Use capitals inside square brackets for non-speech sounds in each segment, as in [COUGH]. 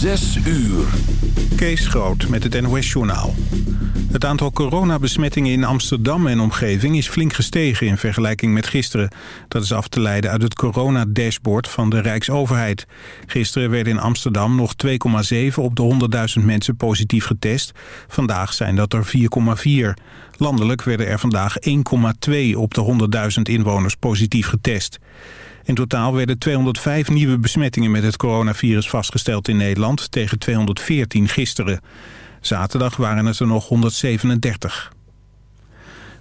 Zes uur. Kees Groot met het NOS-journaal. Het aantal coronabesmettingen in Amsterdam en omgeving is flink gestegen in vergelijking met gisteren. Dat is af te leiden uit het coronadashboard van de Rijksoverheid. Gisteren werden in Amsterdam nog 2,7 op de 100.000 mensen positief getest. Vandaag zijn dat er 4,4. Landelijk werden er vandaag 1,2 op de 100.000 inwoners positief getest. In totaal werden 205 nieuwe besmettingen met het coronavirus vastgesteld in Nederland... tegen 214 gisteren. Zaterdag waren het er nog 137.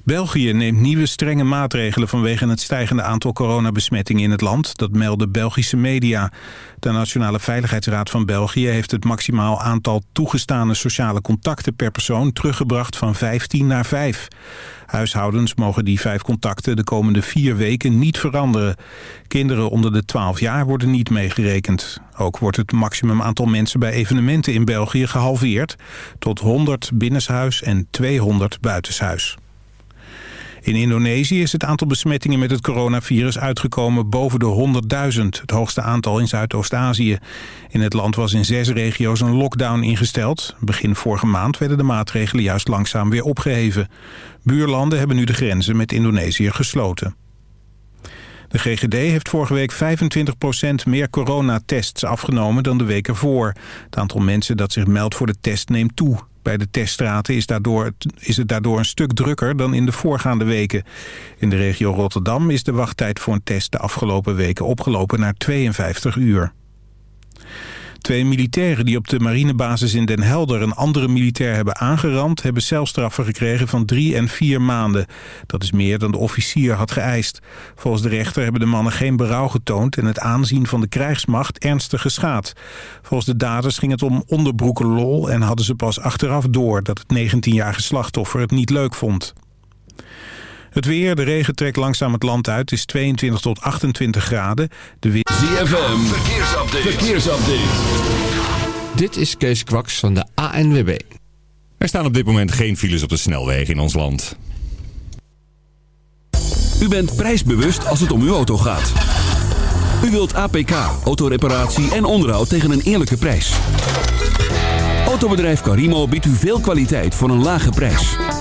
België neemt nieuwe strenge maatregelen vanwege het stijgende aantal coronabesmettingen in het land. Dat melden Belgische media. De Nationale Veiligheidsraad van België heeft het maximaal aantal toegestane sociale contacten per persoon teruggebracht van 15 naar 5. Huishoudens mogen die vijf contacten de komende vier weken niet veranderen. Kinderen onder de 12 jaar worden niet meegerekend. Ook wordt het maximum aantal mensen bij evenementen in België gehalveerd... tot 100 binnenshuis en 200 buitenshuis. In Indonesië is het aantal besmettingen met het coronavirus uitgekomen boven de 100.000, het hoogste aantal in Zuidoost-Azië. In het land was in zes regio's een lockdown ingesteld. Begin vorige maand werden de maatregelen juist langzaam weer opgeheven. Buurlanden hebben nu de grenzen met Indonesië gesloten. De GGD heeft vorige week 25% meer coronatests afgenomen dan de week ervoor. Het aantal mensen dat zich meldt voor de test neemt toe. Bij de teststraten is, daardoor, is het daardoor een stuk drukker dan in de voorgaande weken. In de regio Rotterdam is de wachttijd voor een test de afgelopen weken opgelopen naar 52 uur. Twee militairen die op de marinebasis in Den Helder een andere militair hebben aangerand... hebben celstraffen gekregen van drie en vier maanden. Dat is meer dan de officier had geëist. Volgens de rechter hebben de mannen geen berouw getoond... en het aanzien van de krijgsmacht ernstig geschaad. Volgens de daders ging het om onderbroeken lol... en hadden ze pas achteraf door dat het 19-jarige slachtoffer het niet leuk vond. Het weer, de regen trekt langzaam het land uit. is 22 tot 28 graden. De weer... ZFM, verkeersupdate. verkeersupdate. Dit is Kees Kwaks van de ANWB. Er staan op dit moment geen files op de snelwegen in ons land. U bent prijsbewust als het om uw auto gaat. U wilt APK, autoreparatie en onderhoud tegen een eerlijke prijs. Autobedrijf Carimo biedt u veel kwaliteit voor een lage prijs.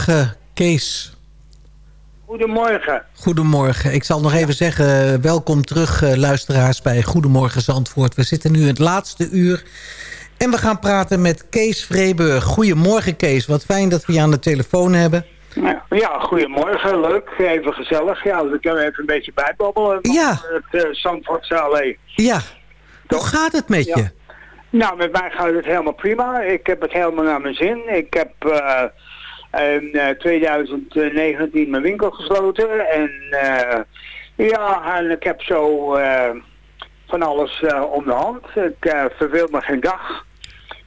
Goedemorgen, Kees. Goedemorgen. Goedemorgen. Ik zal nog even zeggen, eh, welkom terug eh, luisteraars bij Goedemorgen Zandvoort. We zitten nu in het laatste uur en we gaan praten met Kees Vreeburg. Goedemorgen Kees, wat fijn dat we je aan de telefoon hebben. Ja, Ja, goedemorgen. Leuk. Even gezellig. Ja, ik kan even een beetje bijbabbelen. Ja. Het uh, Zandvoortse Allee. Ja, hoe gaat het met Ja. je? Nou, met mij gaat het helemaal prima. Ik heb het helemaal naar mijn zin. Ik heb eh, eh, 2019 mijn winkel gesloten. En eh, ja, en ik heb zo eh, van alles eh, om de hand. Ik eh, verveel me geen dag.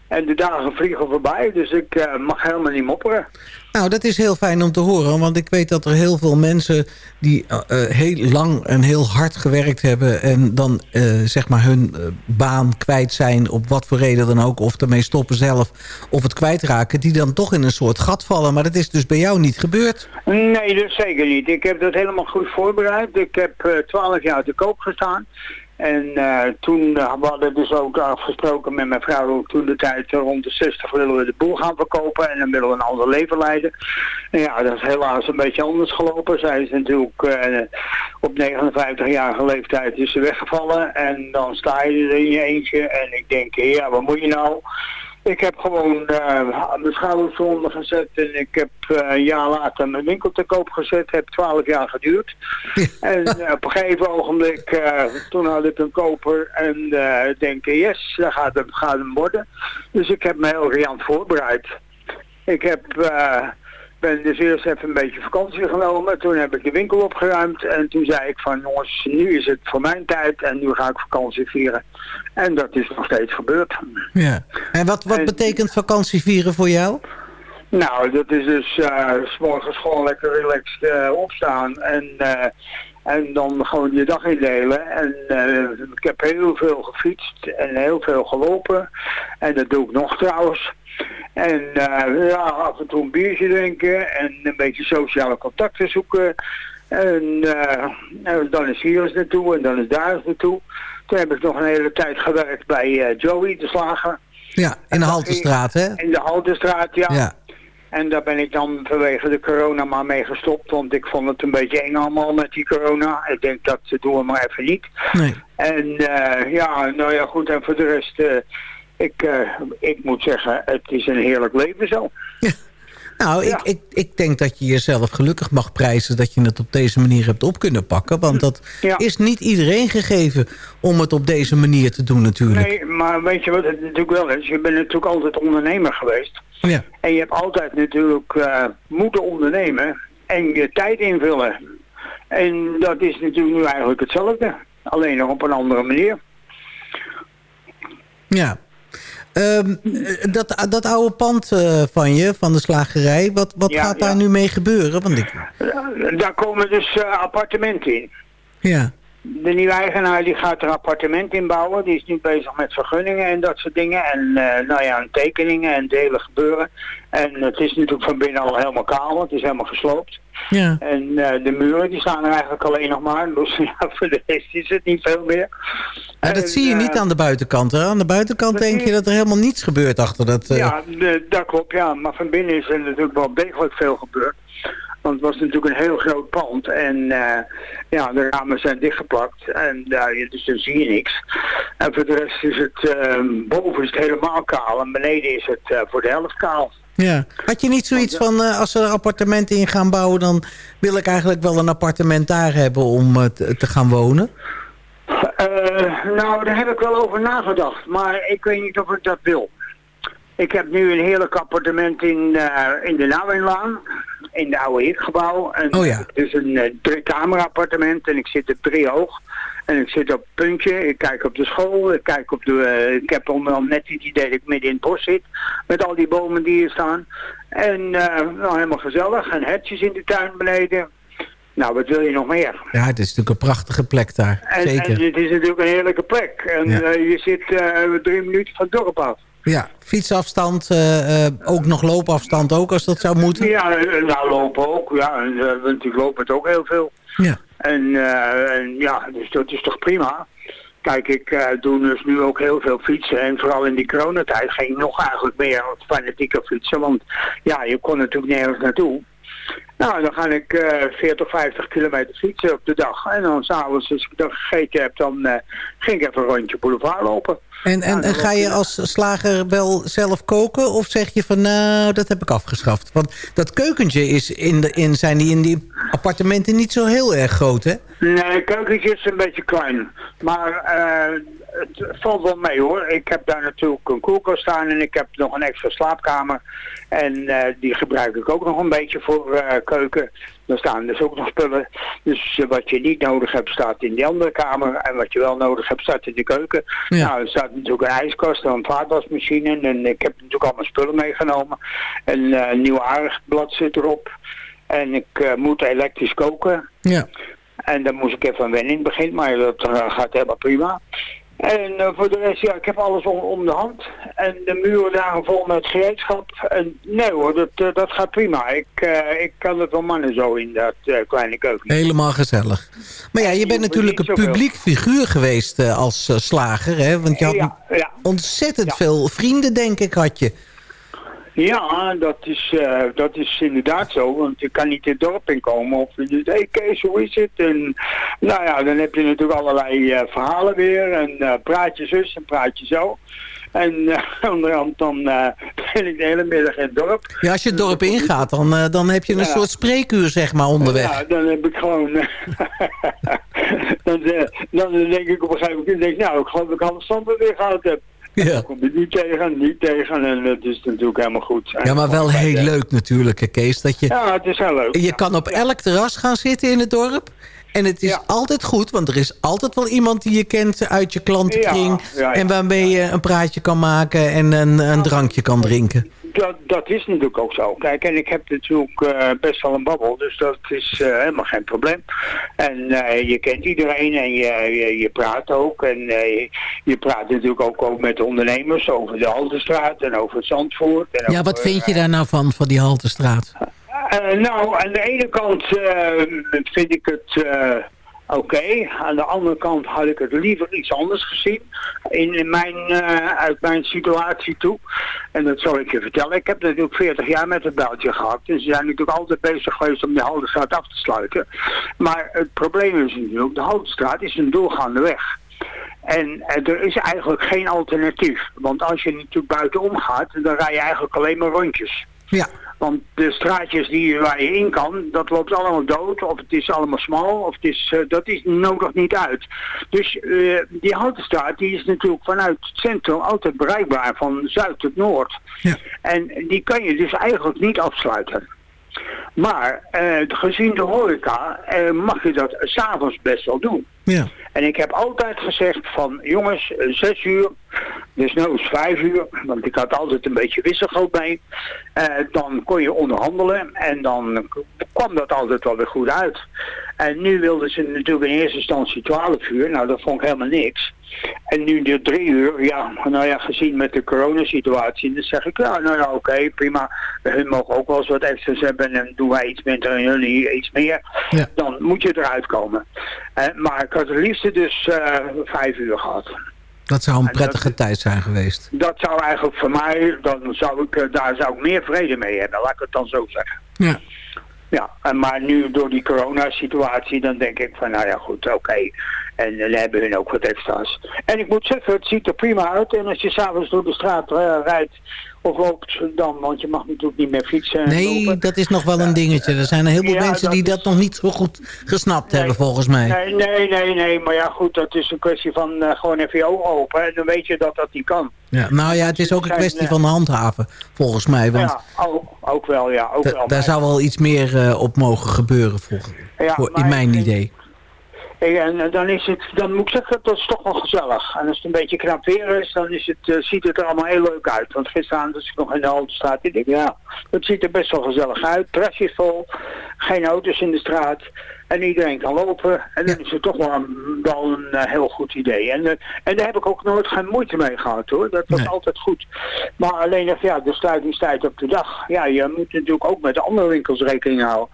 En de dagen vliegen voorbij, dus ik eh, mag helemaal niet mopperen. Nou, dat is heel fijn om te horen. Want ik weet dat er heel veel mensen die eh, eh, heel lang en heel hard gewerkt hebben... en dan eh, zeg maar hun baan kwijt zijn op wat voor reden dan ook... of ermee stoppen zelf of het kwijtraken... die dan toch in een soort gat vallen. Maar dat is dus bij jou niet gebeurd. Nee, dat zeker niet. Ik heb dat helemaal goed voorbereid. Ik heb twaalf jaar te koop gestaan. En eh, toen eh, we hadden dus ook afgesproken met mijn vrouw toen de tijd rond de 60 willen we de boel gaan verkopen en dan willen we een ander leven leiden. En ja, dat is helaas een beetje anders gelopen. Zij is natuurlijk eh, op 59-jarige leeftijd is ze weggevallen en dan sta je er in je eentje en ik denk, ja, wat moet je nou? Ik heb gewoon eh, mijn schouders eronder gezet en ik heb eh, een jaar later mijn winkel te koop gezet. Heb twaalf jaar geduurd. en eh, op een gegeven ogenblik, toen had ik een koper en ik denk, yes, dat gaat hem, gaat hem worden. Dus ik heb me heel riant voorbereid. Ik heb, ben dus eerst even een beetje vakantie genomen. Toen heb ik de winkel opgeruimd. En toen zei ik van jongens, nu is het voor mijn tijd. En nu ga ik vakantie vieren. En dat is nog steeds gebeurd. Ja. En wat, wat En- betekent vakantie vieren voor jou? Nou, dat is dus eh, s morgens gewoon lekker relaxed eh, opstaan. En, eh, en dan gewoon je dag indelen. En eh, ik heb heel veel gefietst en heel veel gelopen. En dat doe ik nog trouwens. En eh, ja, af en toe een biertje drinken en een beetje sociale contacten zoeken. En eh, nou, dan is hier eens naartoe en dan is daar eens naartoe. Toen heb ik nog een hele tijd gewerkt bij Joey, de slager. Ja, in de Haltestraat, hè? In de Haltestraat, ja. Ja. En daar ben ik dan vanwege de corona maar mee gestopt. Want ik vond het een beetje eng allemaal met die corona. Ik denk dat doen we maar even niet. Nee. En eh, ja, nou ja goed. En voor de rest, eh, ik, eh, ik moet zeggen, het is een heerlijk leven zo. [LAUGHS] Nou, Ja. ik, ik, ik denk dat je jezelf gelukkig mag prijzen... dat je het op deze manier hebt op kunnen pakken. Want dat Ja. is niet iedereen gegeven om het op deze manier te doen natuurlijk. Nee, maar weet je wat het natuurlijk wel is? Je bent natuurlijk altijd ondernemer geweest. Ja. En je hebt altijd natuurlijk eh, moeten ondernemen en je tijd invullen. En dat is natuurlijk nu eigenlijk hetzelfde. Alleen nog op een andere manier. ja. Eh, dat, dat oude pand eh, van je, van de slagerij... wat, wat Ja, gaat daar ja. nu mee gebeuren? Want ik, Daar komen dus eh, appartementen in. ja. De nieuwe eigenaar die gaat er appartement in bouwen. Die is nu bezig met vergunningen en dat soort dingen. En eh, nou ja, en tekeningen en delen gebeuren. En het is natuurlijk van binnen al helemaal kaal. Het is helemaal gesloopt. Ja. En eh, de muren die staan er eigenlijk alleen nog maar. Dus [LAUGHS] ja, voor de rest is het niet veel meer. Ja, dat En, zie je eh, niet aan de buitenkant. Hè? Aan de buitenkant denk je dat er helemaal niets gebeurt achter dat... Ja, dat klopt, ja. Maar van binnen is er natuurlijk wel degelijk veel gebeurd. Want het was natuurlijk een heel groot pand. En eh, ja, de ramen zijn dichtgeplakt. En uh, dus dan zie je niks. En voor de rest is het, eh, boven is het helemaal kaal. En beneden is het eh, voor de helft kaal. Ja. Had je niet zoiets van, als ze er appartementen in gaan bouwen... dan wil ik eigenlijk wel een appartement daar hebben om te, gaan wonen? Nou, daar heb ik wel over nagedacht. Maar ik weet niet of ik dat wil. Ik heb nu een heerlijk appartement in, in de Nauwenlaan. In de oude Hikgebouw. En Oh ja. Het is een uh, driekamer appartement en ik zit er drie hoog. En ik zit op het puntje, ik kijk op de school, ik kijk op de... eh, ik heb andere net het idee dat ik midden in het bos zit. Met al die bomen die hier staan. En eh, nou, helemaal gezellig. En hertjes in de tuin beneden. Nou, wat wil je nog meer? Ja, het is natuurlijk een prachtige plek daar. En, Zeker. en het is natuurlijk een heerlijke plek. En Ja. eh, je zit eh, drie minuten van het dorp af. Ja, fietsafstand, eh, eh, ook nog loopafstand ook als dat zou moeten. Ja, eh, nou lopen ook. Ja, en, want ik loop het ook heel veel. Ja. En, en ja, dus dat is toch prima. Kijk, ik doe dus nu ook heel veel fietsen. En vooral in die coronatijd ging ik nog eigenlijk meer fanatieker fietsen. Want ja, je kon natuurlijk nergens naartoe. Nou, dan ga ik eh 40, 50 kilometer fietsen op de dag. En dan s'avonds, als ik dan gegeten heb, dan eh, ging ik even een rondje boulevard lopen. En, en, en ga je als slager wel zelf koken? Of zeg je van, nou, dat heb ik afgeschaft? Want dat keukentje is in de, in, zijn die in die appartementen niet zo heel erg groot, hè? Nee, het keukentje is een beetje klein. Maar eh, het valt wel mee hoor. Ik heb daar natuurlijk een koelkast staan en ik heb nog een extra slaapkamer. En eh, die gebruik ik ook nog een beetje voor eh, keuken. Daar staan dus ook nog spullen. Dus eh, wat je niet nodig hebt staat in die andere kamer. En wat je wel nodig hebt staat in de keuken. Ja. Nou, er staat natuurlijk een ijskast en een vaatwasmachine. En ik heb natuurlijk allemaal spullen meegenomen. Een eh, nieuw aardblad zit erop. En ik eh, moet elektrisch koken. Ja. En daar moest ik even wennen in het begin, maar dat gaat helemaal prima. En eh, voor de rest, ja, ik heb alles om, om de hand. En de muren daar vol met gereedschap. En nee hoor, dat, eh, dat gaat prima. Ik, eh, ik kan het wel mannen zo in dat kleine keuken. Helemaal gezellig. Maar ja, je bent natuurlijk een publiek figuur geweest als slager, hè? Want je had Ja, ja. ontzettend Ja. veel vrienden, denk ik, had je. Ja, dat is, eh, dat is inderdaad zo. Want je kan niet het dorp inkomen of je doet, hé hey Kees, hoe is het? En nou ja, dan heb je natuurlijk allerlei eh, verhalen weer. En eh, praat je zus en praat je zo. En [LAUGHS] onderhand dan ben ik de hele middag in het dorp. Ja, als je het dorp ingaat, dan, dan heb je een Ja. soort spreekuur, zeg maar, onderweg. Ja, dan heb ik gewoon... [LAUGHS] dan, dan denk ik op een gegeven moment, denk ik, nou, ik geloof dat ik alle standen weer gehad heb. Ja. Kom je niet tegen, niet tegen en dat is natuurlijk helemaal goed. Ja, maar wel heel leuk natuurlijk, hè, Kees. Dat je, Ja, het is heel leuk. je kan op elk terras gaan zitten in het dorp. En het is Ja. altijd goed, want er is altijd wel iemand die je kent uit je klantenkring. Ja, ja, ja. En waarmee je een praatje kan maken en een, een drankje kan drinken. Dat, dat is natuurlijk ook zo. Kijk, en ik heb natuurlijk eh, best wel een babbel, dus dat is eh, helemaal geen probleem. En eh, je kent iedereen en je, je, je praat ook. En je, je praat natuurlijk ook, ook met de ondernemers over de Haldenstraat en over het Zandvoort. En Ja, wat vind je daar nou van, van die Haltestraat? Eh, nou, aan de ene kant vind ik het oké. Aan de andere kant had ik het liever iets anders gezien. In, in mijn, eh, uit mijn situatie toe. En dat zal ik je vertellen. Ik heb natuurlijk 40 jaar met het Beltje gehad. En ze zijn natuurlijk altijd bezig geweest om de Haldenstraat af te sluiten. Maar het probleem is natuurlijk, de Haldenstraat is een doorgaande weg. En eh, er is eigenlijk geen alternatief. Want als je natuurlijk buitenom gaat, dan rij je eigenlijk alleen maar rondjes. Ja. Want de straatjes die, waar je in kan, dat loopt allemaal dood. Of het is allemaal smal, of het is, eh, dat is nodig niet uit. Dus eh, die Houtenstraat die is natuurlijk vanuit het centrum altijd bereikbaar van zuid tot noord. Ja. En die kan je dus eigenlijk niet afsluiten. Maar eh, gezien de horeca mag je dat s'avonds best wel doen. Ja. En ik heb altijd gezegd van jongens, zes uur, dus nou is vijf uur, want ik had altijd een beetje wisselgeld mee. Eh, dan kon je onderhandelen en dan kwam dat altijd wel weer goed uit. En nu wilden ze natuurlijk in eerste instantie 12 uur, nou dat vond ik helemaal niks. En nu de drie uur, ja, nou ja, gezien met de coronasituatie, dan zeg ik, ja, nou ja, oké, prima. Hun mogen ook wel eens wat extra's hebben en doen wij iets minder en jullie iets meer. Ja. Dan moet je eruit komen. Eh, maar ik had het liefste dus eh, vijf uur gehad. Dat zou een dat- prettige tijd zijn geweest. Dat zou eigenlijk voor mij, dan zou ik, eh, daar zou ik meer vrede mee hebben, laat ik het dan zo zeggen. Ja. Ja, en maar nu door die coronasituatie, dan denk ik van, nou ja, goed, oké. En dan hebben hun ook wat extra's. En ik moet zeggen, het ziet er prima uit. En als je s'avonds door de straat eh, rijdt of loopt, dan, want je mag natuurlijk niet meer fietsen. en Nee, lopen. dat is nog wel een dingetje. Er zijn een heleboel Ja, mensen dat die is- dat nog niet zo goed gesnapt Nee. hebben, volgens mij. Nee, nee, nee, nee, maar ja goed, dat is een kwestie van eh, gewoon even je ogen open. En dan weet je dat dat niet kan. Ja. Nou ja, het is ook een kwestie eh, van handhaven, volgens mij. Want ja, ook, ook wel, ja. Ook wel. daar zou wel iets meer eh, op mogen gebeuren, volgens, Ja, voor, in mijn idee. En eh, dan is het, dan moet ik zeggen, dat is toch wel gezellig. En als het een beetje knap weer is, dan is het, eh, ziet het er allemaal heel leuk uit. Want gisteravond was ik nog in de Haltestraat. Ik denk, ja, het ziet er best wel gezellig uit. Is vol, geen auto's in de straat. En iedereen kan lopen. En dan is het toch wel een, wel een eh, heel goed idee. En, eh, en daar heb ik ook nooit geen moeite mee gehad hoor. Dat was Nee. altijd goed. Maar alleen even, ja, de sluitingstijd op de dag. Ja, je moet natuurlijk ook met de andere winkels rekening houden.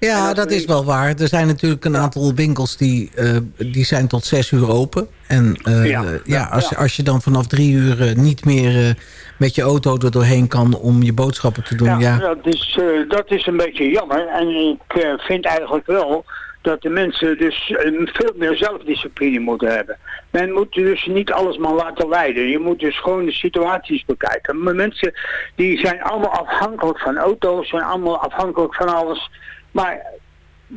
En Ja, dat is wel waar. Er zijn natuurlijk een aantal winkels die, eh, die zijn tot zes uur open. En eh, ja, Ja, ja, als, als je dan vanaf drie uur eh, niet meer eh, met je auto er doorheen kan om je boodschappen te doen. Ja, Ja, Dat, is, eh, dat is een beetje jammer. En ik eh, vind eigenlijk wel dat de mensen dus eh, veel meer zelfdiscipline moeten hebben. Men moet dus niet alles maar laten leiden. Je moet dus gewoon de situaties bekijken. Maar mensen die zijn allemaal afhankelijk van auto's, zijn allemaal afhankelijk van alles. Maar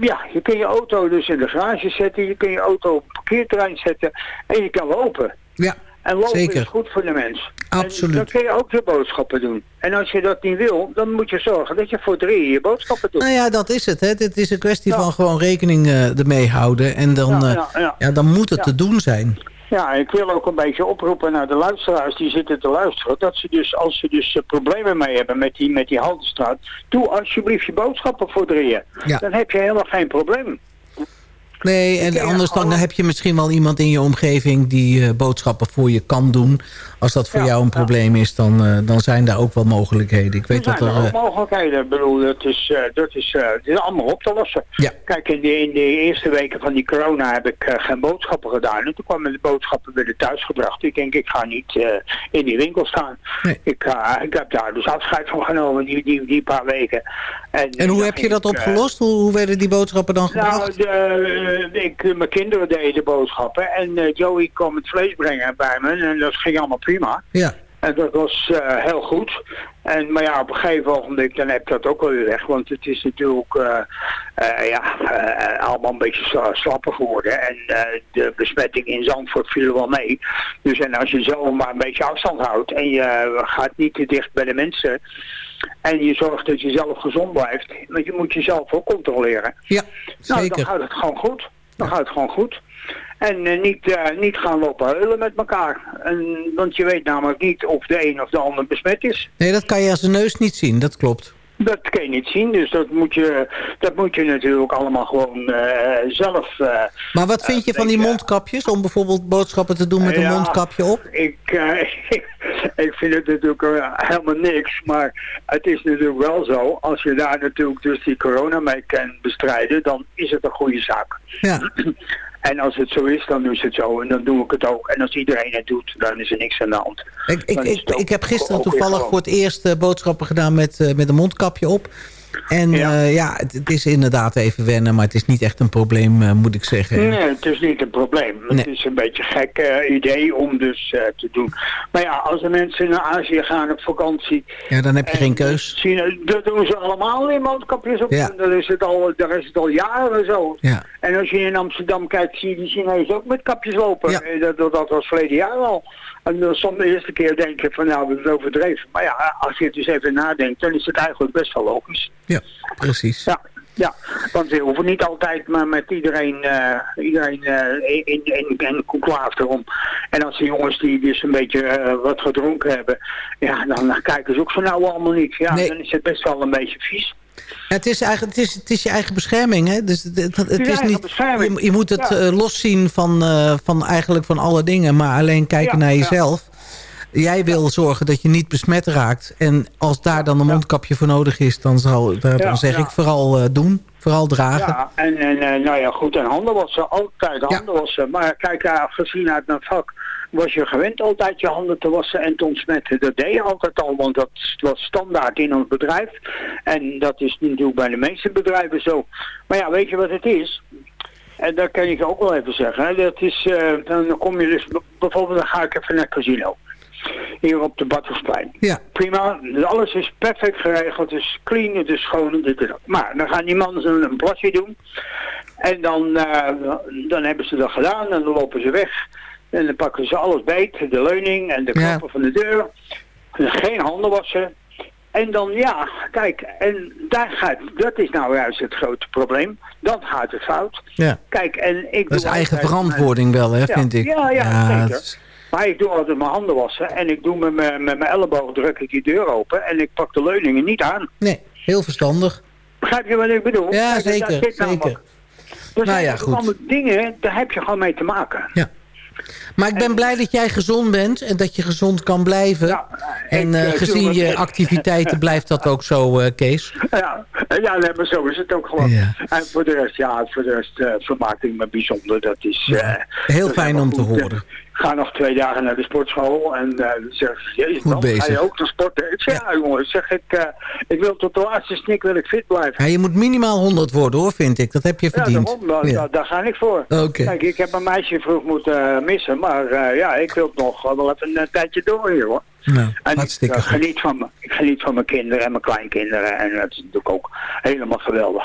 ja, je kun je auto dus in de garage zetten, je kun je auto op het parkeerterrein zetten en je kan lopen. ja. En lopen Zeker. is goed voor de mens. Absoluut. En dan kun je ook je boodschappen doen. En als je dat niet wil, dan moet je zorgen dat je voor drie je boodschappen doet. Nou ja, dat is het. Hè. Het is een kwestie Ja. van gewoon rekening eh, ermee houden. En dan, Ja, eh, ja, ja. ja, dan moet het te doen zijn. Ja, ik wil ook een beetje oproepen naar de luisteraars die zitten te luisteren. Dat ze dus, als ze dus eh, problemen mee hebben met die, met die Haltestraat, doe alsjeblieft je boodschappen voor drieën. Ja. Dan heb je helemaal geen probleem. Nee, en anders dan heb je misschien wel iemand in je omgeving... die eh, boodschappen voor je kan doen. Als dat voor Ja, jou een ja. probleem is, dan, eh, dan zijn daar ook wel mogelijkheden. Ik weet er dat zijn er... er eh, ook mogelijkheden. Ik bedoel, dat is, eh, dat is, eh, is allemaal op te lossen. Ja. Kijk, in de, in de eerste weken van die corona heb ik eh, geen boodschappen gedaan. En toen kwamen de boodschappen weer thuisgebracht. Ik denk, ik ga niet eh, in die winkel staan. Nee. Ik, eh, ik heb daar dus afscheid van genomen, die, die, die paar weken. En, en hoe heb je dat eh, opgelost? Hoe, hoe werden die boodschappen dan nou, gebracht? de, eh, ik, mijn kinderen deden de boodschappen en eh, Joey kwam het vlees brengen bij me en dat ging allemaal prima. Ja, En dat was eh, heel goed. En, maar ja, op een gegeven ogenblik dan heb ik dat ook wel weer weg. Want het is natuurlijk eh, eh, ja, eh, allemaal een beetje sla- slapper geworden. En eh, de besmetting in Zandvoort viel wel mee. Dus en als je zelf maar een beetje afstand houdt en je gaat niet te dicht bij de mensen... En je zorgt dat je zelf gezond blijft. Want je moet jezelf ook controleren. ja Nou, zeker. dan gaat het gewoon goed. Dan gaat het gewoon goed. En eh, niet, eh, niet gaan lopen heulen met elkaar. En, want je weet namelijk niet of de een of de ander besmet is. Nee, dat kan je als een neus niet zien, dat klopt. Dat kan je niet zien, dus dat moet je, dat moet je natuurlijk allemaal gewoon eh, zelf... eh, Maar wat vind je van die eh, mondkapjes? Om bijvoorbeeld boodschappen te doen met een mondkapje op? ik, eh, [LAUGHS] ik vind het natuurlijk helemaal niks, maar het is natuurlijk wel zo, als je daar natuurlijk dus die corona mee kan bestrijden, dan is het een goede zaak. Ja. [CLEARS THROAT] En als het zo is, dan is het zo en dan doe ik het ook. En als iedereen het doet, dan is er niks aan de hand. Ik, ik, heb gisteren toevallig voor het eerst eh, boodschappen gedaan met, eh, met een mondkapje op. En Ja. ja, ja het, het is inderdaad even wennen, maar het is niet echt een probleem, eh, moet ik zeggen. Nee, het is niet een probleem. Het is een beetje een gek eh, idee om dus eh, te doen. Maar ja, als de mensen naar Azië gaan op vakantie... Ja, dan heb je geen en keus. China, dat doen ze allemaal in mondkapjes op. Ja. Daar, is het al, daar is het al jaren zo. Ja. En als je in Amsterdam kijkt, zie je die Chinezen ook met kapjes lopen. Ja. Eh, dat, dat was verleden jaar al. En dan soms de eerste keer denk je van nou, we hebben het overdreven. Maar ja, als je het dus even nadenkt, dan is het eigenlijk best wel logisch. Ja, precies. Ja, ja, want we hoeven niet altijd maar met iedereen, eh, iedereen eh, in, in, in conclave erom. En als de jongens die dus een beetje eh, wat gedronken hebben, ja, dan, kijken ze ook zo nou allemaal niet. Ja, Nee. dan is het best wel een beetje vies. Het is, eigenlijk, het, is, het is je eigen bescherming, hè? Dus het, het, het je is niet, je, je moet het Ja. eh, loszien van, eh, van eigenlijk van alle dingen, maar alleen kijken Ja, naar jezelf. Jij wil zorgen dat je niet besmet raakt. En als daar dan een mondkapje voor nodig is, dan, zal, dan Ja, zeg ik vooral eh, doen. Vooral dragen. Ja, en, en eh, nou ja, goed, en handen wassen, altijd handen wassen. Maar kijk, uh, gezien uit mijn vak was je gewend altijd je handen te wassen en te ontsmetten. Dat deed je altijd al, want dat was standaard in ons bedrijf. En dat is natuurlijk bij de meeste bedrijven zo. Maar ja, weet je wat het is? En dat kan ik ook wel even zeggen. Dat is, eh, dan kom je dus, bijvoorbeeld dan ga ik even naar het casino. Hier op de Badhuisplein. Ja. Prima, alles is perfect geregeld, het is clean, het is schoon, dit en dat. Maar dan gaan die mannen een plasje doen. En dan, eh, dan hebben ze dat gedaan en dan lopen ze weg. En dan pakken ze alles beet, de leuning en de Ja. klappen van de deur. Geen handen wassen. En dan, ja, kijk, en daar gaat, dat is nou juist het grote probleem. Dan gaat het fout. Ja. Kijk, en ik Dat is eigen altijd- verantwoording wel, hè, Ja, vind ik. ja, ja, zeker. is- Maar ik doe altijd mijn handen wassen en ik doe met mijn, met mijn elleboog druk ik die deur open en ik pak de leuningen niet aan. nee, heel verstandig. Begrijp je wat ik bedoel? Ja, Kijk, zeker, zeker. namelijk- Er Nou ja, goed. allemaal dingen, daar heb je gewoon mee te maken. Ja. Maar ik ben blij dat jij gezond bent en dat je gezond kan blijven. Ja, en ik, eh, eh, gezien je activiteiten blijft dat ook zo, eh, Kees. Ja, Ja, nee, maar zo is het ook gewoon. Ja. En voor de rest, ja, voor de rest eh, vermaak ik me bijzonder. Dat is... Heel dat fijn om te horen. Ik ga nog twee dagen naar de sportschool en dan zeg ik, jezus, man, ga je ook naar sporten? Ik zeg, ja, jongen, zeg ik, eh, ik wil tot de laatste snik wil ik fit blijven. Ja, je moet minimaal 100 worden hoor, vind ik. Dat heb je Ja, verdiend. daarom, Ja. daar, daar ga ik voor. Kijk, ik heb een meisje vroeg moeten eh, missen, maar ja, ik wil nog wel even een tijdje door hier hoor. Nou, En ik hartstikke goed. geniet, van, me- ik geniet van mijn kinderen en mijn kleinkinderen en dat is natuurlijk ook helemaal geweldig.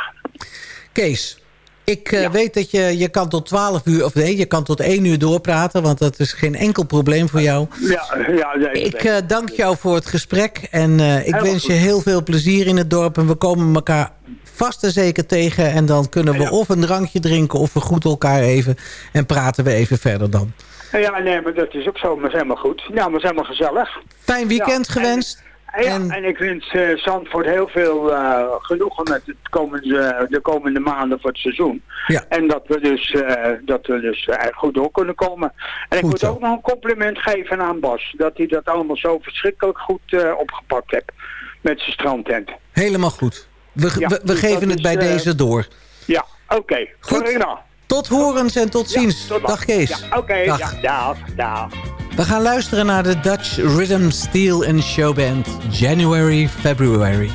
Kees, ik eh, Ja. weet dat je, je kan tot 12 uur, of nee, je kan tot 1 uur doorpraten, want dat is geen enkel probleem voor jou. Ja, ja, nee, Ik eh, dank jou voor het gesprek en eh, ik wens je goed. heel veel plezier in het dorp. En we komen elkaar vast en zeker tegen en dan kunnen we Ja. of een drankje drinken of we groeten elkaar even en praten we even verder dan. Ja, nee, maar dat is ook zo, maar is helemaal goed. Nou, maar is helemaal gezellig. Fijn weekend Ja, gewenst. En, ja, En- en, ik wens eh, Zandvoort heel veel eh, genoegen met het komende, de komende maanden voor het seizoen. Ja. En dat we dus, eh, dat we dus eh, goed door kunnen komen. En ik Goed moet ook nog een compliment geven aan Bas. Dat hij dat allemaal zo verschrikkelijk goed eh, opgepakt heeft. Met zijn strandtent. Helemaal goed. We, Ja, we, we dus geven het is, bij eh, deze door. Ja, oké. Goed. Prima. Tot horens en tot Ja, ziens. tot. Dag Kees. Ja, oké. Dag. Dag, dag. We gaan luisteren naar de Dutch Rhythm Steel and Showband January, February.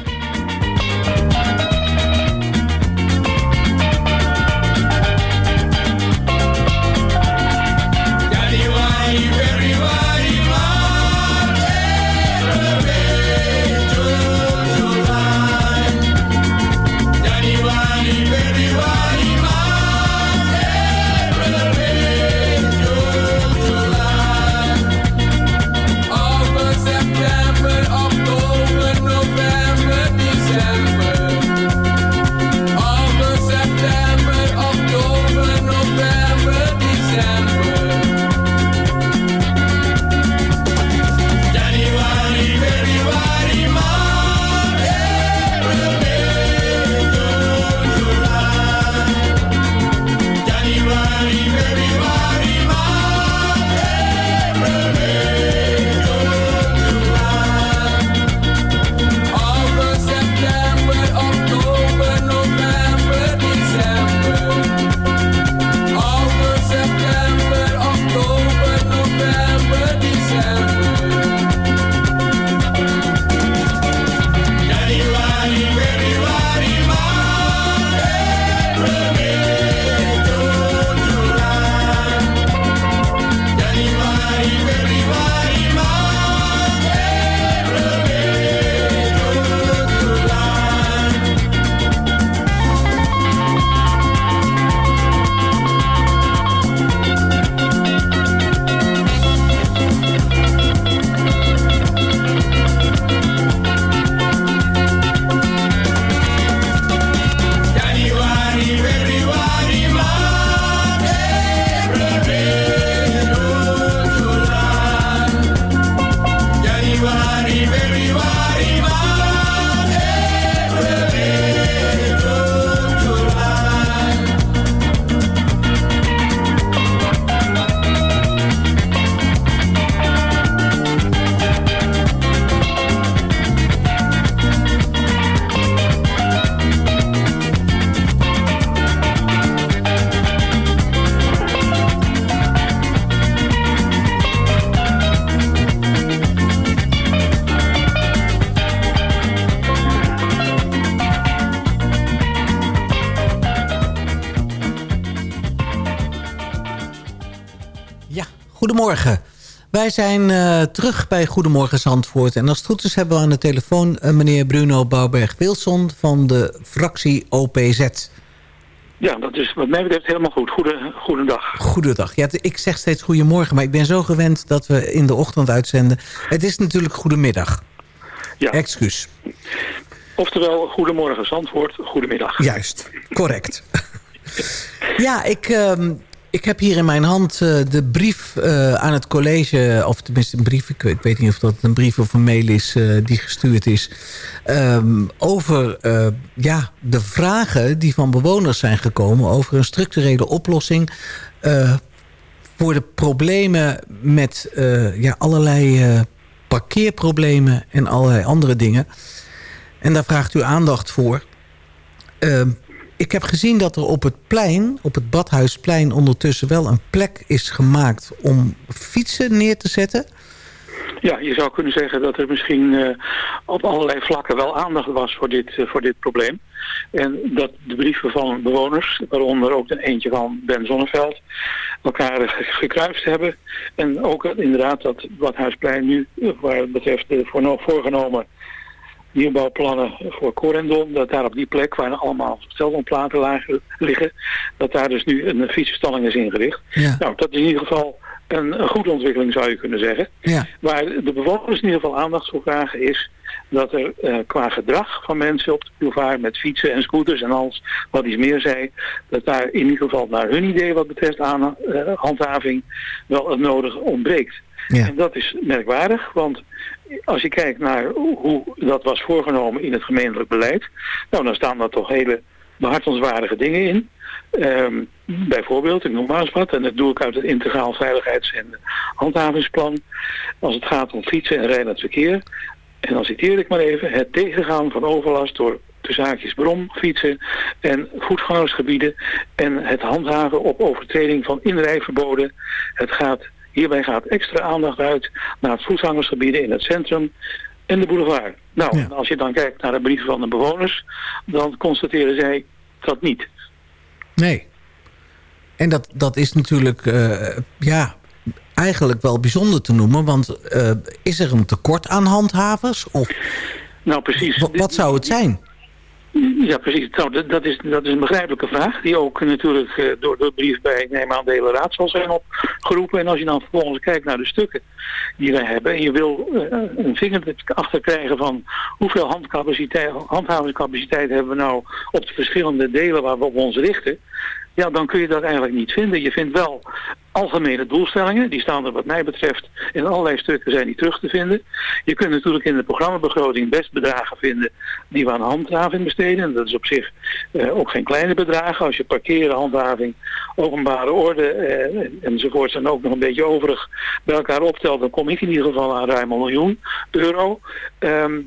Wij zijn eh, terug bij Goedemorgen Zandvoort. En als het goed is hebben we aan de telefoon eh, meneer Bruno Bouwberg-Wilson... van de fractie OPZ. Ja, dat is wat mij betreft helemaal goed. Goede, goedendag. Goedendag. Ja, ik zeg steeds goedemorgen, maar ik ben zo gewend dat we in de ochtend uitzenden. Het is natuurlijk goedemiddag. Ja. Excuus. Oftewel, goedemorgen Zandvoort, goedemiddag. Juist, correct. [LAUGHS] ja, ik, ehm, ik heb hier in mijn hand eh, de brief eh, aan het college... of tenminste een brief, ik, weet niet of dat een brief of een mail is... eh, die gestuurd is... ehm, over ja, de vragen die van bewoners zijn gekomen... over een structurele oplossing... voor de problemen met ja, allerlei parkeerproblemen... en allerlei andere dingen... En daar vraagt u aandacht voor. Ik heb gezien dat er op het plein, op het Badhuisplein... ondertussen wel een plek is gemaakt om fietsen neer te zetten. Ja, je zou kunnen zeggen dat er misschien eh, op allerlei vlakken wel aandacht was voor dit, eh, voor dit probleem. En dat de brieven van bewoners, waaronder ook een eentje van Ben Zonneveld, elkaar ge- gekruist hebben. En ook inderdaad dat Badhuisplein nu, eh, waar het betreft de voorgenomen nieuwbouwplannen voor Corendon, dat daar op die plek waar allemaal steldomplaten lagen, liggen, dat daar dus nu een fietsenstalling is ingericht. Ja. Nou, dat is in ieder geval een, een goede ontwikkeling zou je kunnen zeggen. Ja. Waar de bewoners in ieder geval aandacht voor vragen is dat er eh, qua gedrag van mensen op de boulevard met fietsen en scooters en alles wat iets meer zei, dat daar in ieder geval naar hun idee wat betreft aan, eh, handhaving wel het nodige ontbreekt. Ja. En dat is merkwaardig, want als je kijkt naar hoe dat was voorgenomen in het gemeentelijk beleid, nou dan staan daar toch hele behartenswaardige dingen in. Ehm, bijvoorbeeld, ik noem maar eens wat, en dat doe ik uit het Integraal Veiligheids- en Handhavingsplan, als het gaat om fietsen en rijdend verkeer. En dan citeer ik maar even, het tegengaan van overlast door de zaakjes brom, fietsen en voetgangersgebieden en het handhaven op overtreding van inrijverboden. Het gaat, hierbij gaat extra aandacht uit naar het voetgangersgebieden in het centrum en de boulevard. Nou, Ja. als je dan kijkt naar de brieven van de bewoners, dan constateren zij dat niet. Nee. En dat, dat is natuurlijk eh, ja, eigenlijk wel bijzonder te noemen. Want eh, is er een tekort aan handhavers? Of Nou, precies. wa- wat zou het zijn? Ja, precies. Nou, dat, is, dat is een begrijpelijke vraag. Die ook natuurlijk eh, door de brief bij, neem aan, de hele raad zal zijn opgeroepen. En als je dan vervolgens kijkt naar de stukken die wij hebben. En je wil eh, een vinger achter krijgen van hoeveel handhavingscapaciteit hebben we nou op de verschillende delen waar we op ons richten. Ja, dan kun je dat eigenlijk niet vinden. Je vindt wel algemene doelstellingen. Die staan er wat mij betreft in allerlei stukken zijn die terug te vinden. Je kunt natuurlijk in de programmabegroting best bedragen vinden die we aan handhaving besteden. En dat is op zich eh, ook geen kleine bedragen. Als je parkeren, handhaving, openbare orde eh, enzovoort en ook nog een beetje overig bij elkaar optelt, dan kom ik in ieder geval aan ruim een miljoen euro. Ehm,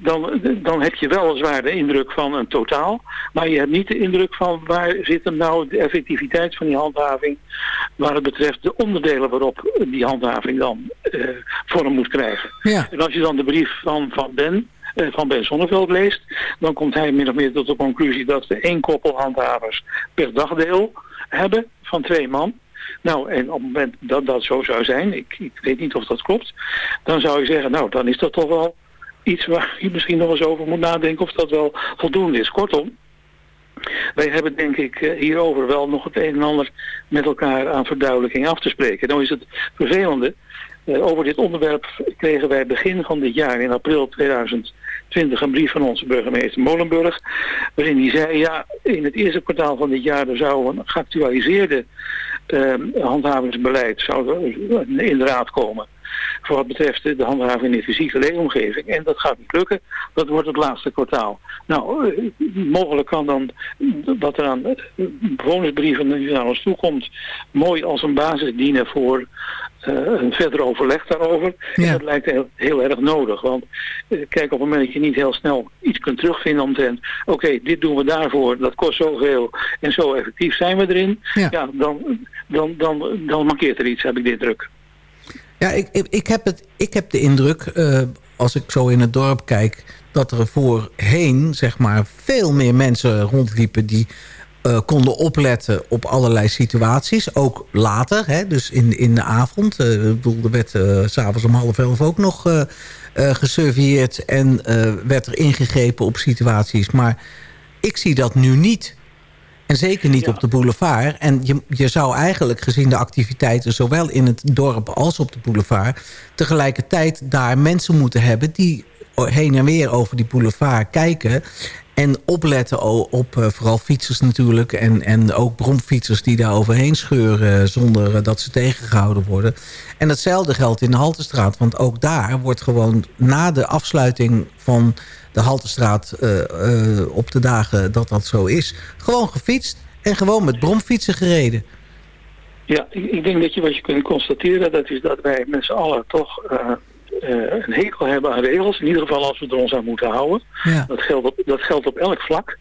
dan, dan heb je weliswaar de indruk van een totaal, maar je hebt niet de indruk van waar zit hem nou de effectiviteit van die handhaving, waar het betreft de onderdelen waarop die handhaving dan eh, vorm moet krijgen. Ja. En als je dan de brief van, van Ben, eh, van Ben Zonneveld leest, dan komt hij min of meer tot de conclusie dat we één koppel handhavers per dagdeel hebben van twee man. Nou, en op het moment dat dat zo zou zijn, ik, ik weet niet of dat klopt, dan zou je zeggen, nou, dan is dat toch wel iets waar je misschien nog eens over moet nadenken of dat wel voldoende is. Kortom, wij hebben denk ik eh, hierover wel nog het een en ander met elkaar aan verduidelijking af te spreken. Nou is het vervelende, eh, over dit onderwerp kregen wij begin van dit jaar, in april 2020, een brief van onze burgemeester Molenburg, waarin hij zei, ja, in het eerste kwartaal van dit jaar zou een geactualiseerde eh, handhavingsbeleid zou er in de raad komen voor wat betreft de handhaving in de fysieke leefomgeving. En dat gaat niet lukken. Dat wordt het laatste kwartaal. Nou, eh, mogelijk kan dan wat er aan eh, bewonersbrieven naar ons toe komt, mooi als een basis dienen voor eh, een verder overleg daarover. Ja. En dat lijkt heel, heel erg nodig. Want kijk, op het moment dat je niet heel snel iets kunt terugvinden omtrent, oké, dit doen we daarvoor, dat kost zoveel en zo effectief zijn we erin. Ja. Ja, dan, dan, dan, dan mankeert er iets, heb ik dit druk. Ja, ik, ik, ik, heb, het, ik heb de indruk, eh, als ik zo in het dorp kijk... dat er voorheen zeg maar, veel meer mensen rondliepen... die eh, konden opletten op allerlei situaties. Ook later, hè, dus in, in de avond. Eh, bedoel, er werd s s'avonds om half elf ook nog gesurveilleerd... en werd er ingegrepen op situaties. Maar ik zie dat nu niet... En zeker niet Ja. op de boulevard. En je, je zou eigenlijk gezien de activiteiten... zowel in het dorp als op de boulevard... tegelijkertijd daar mensen moeten hebben... die heen en weer over die boulevard kijken... en opletten op eh, vooral fietsers natuurlijk... En, en ook bromfietsers die daar overheen scheuren... zonder eh, dat ze tegengehouden worden. En hetzelfde geldt in de Haltestraat. Want ook daar wordt gewoon na de afsluiting van de Haltestraat... eh, eh, op de dagen dat dat zo is... gewoon gefietst en gewoon met bromfietsen gereden. Ja, ik, ik denk dat je wat je kunt constateren, dat is dat wij met z'n allen toch eh, een hekel hebben aan regels. In ieder geval als we er ons aan moeten houden. Ja. Dat, geldt op, dat geldt op elk vlak.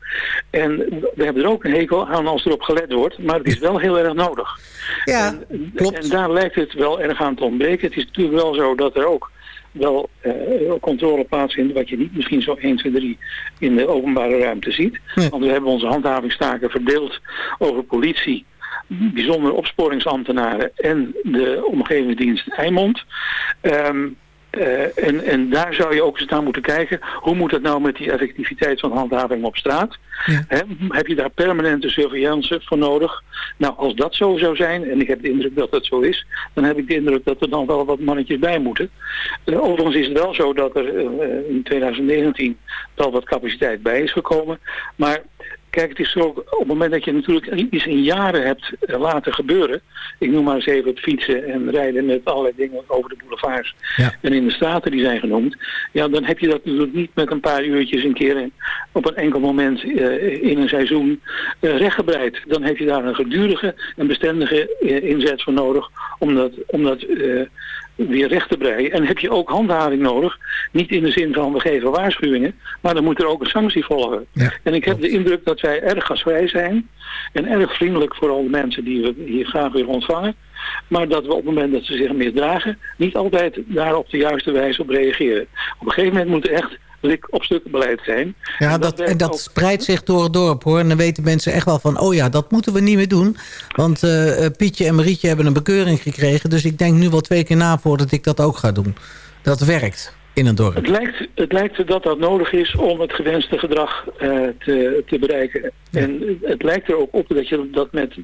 En we hebben er ook een hekel aan als erop gelet wordt. Maar het is wel heel erg nodig. Ja, en, klopt. En daar lijkt het wel erg aan te ontbreken. Het is natuurlijk wel zo dat er ook wel eh, controle plaatsvindt... wat je niet misschien zo 1, 2, 3 in de openbare ruimte ziet. Want we hebben onze handhavingstaken verdeeld over politie bijzondere opsporingsambtenaren en de omgevingsdienst Eimond. Ehm, eh, en, en daar zou je ook eens naar moeten kijken. Hoe moet het nou met die effectiviteit van handhaving op straat? Ja. Heb je daar permanente surveillance voor nodig? Nou, als dat zo zou zijn, en ik heb de indruk dat dat zo is, dan heb ik de indruk dat er dan wel wat mannetjes bij moeten. Eh, overigens is het wel zo dat er eh, in 2019 wel wat capaciteit bij is gekomen. Maar Kijk, het is zo, op het moment dat je natuurlijk iets in jaren hebt eh, laten gebeuren. Ik noem maar eens even het fietsen en rijden met allerlei dingen over de boulevards. Ja. En in de straten die zijn genoemd. Ja, dan heb je dat natuurlijk niet met een paar uurtjes een keer in- op een enkel moment eh, in een seizoen eh, rechtgebreid. Dan heb je daar een gedurige en bestendige inzet voor nodig om dat, om dat eh, weer recht te breien. En heb je ook handhaving nodig. Niet in de zin van we geven waarschuwingen, maar dan moet er ook een sanctie volgen. Ja, en ik heb de indruk dat wij erg gasvrij zijn en erg vriendelijk voor al de mensen die we hier graag weer ontvangen. Maar dat we op het moment dat ze zich misdragen, niet altijd daar op de juiste wijze op reageren. Op een gegeven moment moet echt lik op stuk beleid zijn. Ja, En dat, en dat ook. spreidt zich door het dorp hoor. En dan weten mensen echt wel van, oh ja, dat moeten we niet meer doen. Want eh, eh, Pietje en Marietje hebben een bekeuring gekregen. Dus ik denk nu wel twee keer na voordat ik dat ook ga doen. Dat werkt in een dorp. Het lijkt, het lijkt dat dat nodig is om het gewenste gedrag eh, te, te bereiken. En het lijkt er ook op dat je dat met